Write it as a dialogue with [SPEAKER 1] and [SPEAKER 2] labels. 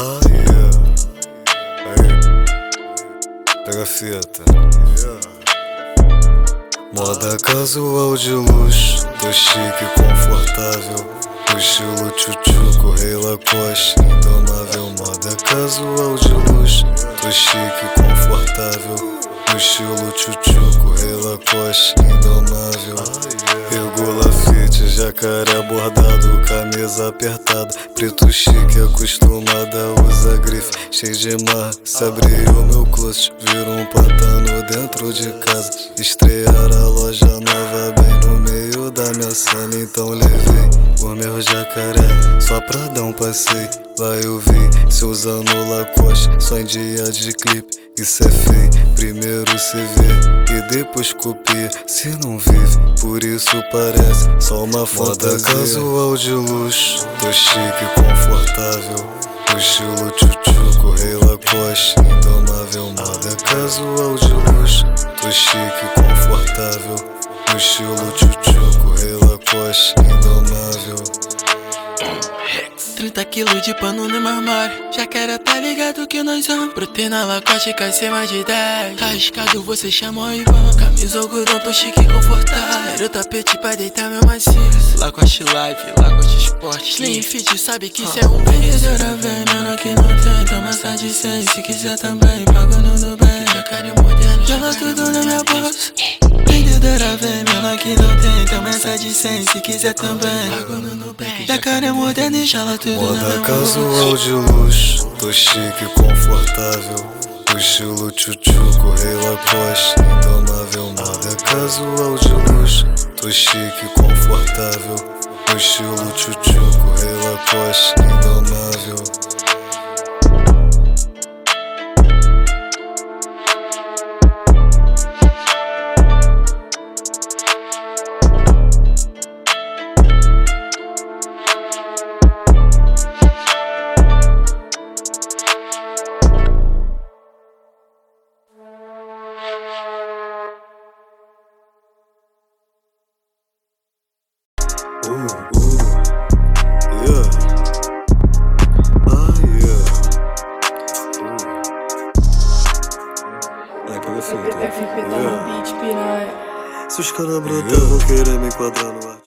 [SPEAKER 1] Ah, yeah. Hey. Pega a fita. Yeah. Moda casual de luxo. Tô chique e confortável. O tchutchuco, rei Lacoste. Indomável, moda casual de luxo. Tô chique e confortável. O tchutchuco, rei Lacoste. Indomável. Ah, yeah jacaré bordado, camisa apertada. Preto chique, acostumada, usa grife, cheio de mar. Se abrir o meu closet, vira um pantano dentro de casa. Estrear a loja nova bem no meio da minha sala, então levei o meu jacaré só pra dar um passeio. Lá eu vi se usando Lacoste, só em dia de clipe. Isso é feio, primeiro se vê e depois copia. Se não vive, por isso parece só uma foto casual de luxo. Tô chique e confortável. Estilo tchutchuco, rei Lacoste, indomável. Moda casual de luxo. Tô chique e confortável. Estilo tchutchuco, rei Lacoste,
[SPEAKER 2] 30 quilos de pano no meu armário Já quero tá ligado que nós vamos Proteína Lacoste cai ser mais de 10 Arriscado você chamou e vamos Camisa algodão, tô chique e confortável. Quero tapete pra deitar meu macio Lacoste Live, Lacoste Sport Slim Fit, sabe que cê é um vendedora Veneno que não tem, toma essa de 100 Se quiser também, pago no Nubank. Jacaré moderno, joga tudo na minha bolsa. Vendedora veneno que não tem, toma essa de 100 Se quiser também, pago no Nubank Jacaré moderno e jala tudo na
[SPEAKER 1] Moda
[SPEAKER 2] minha
[SPEAKER 1] casual de luxo, tô chique e confortável. No estilo tchutchuco, rei Lacoste, indomável. Moda casual de luxo, tô chique e confortável. No estilo tchutchuco, rei Lacoste,
[SPEAKER 3] beat, piranha.
[SPEAKER 1] Se os caras brotar, vão querer me enquadrar no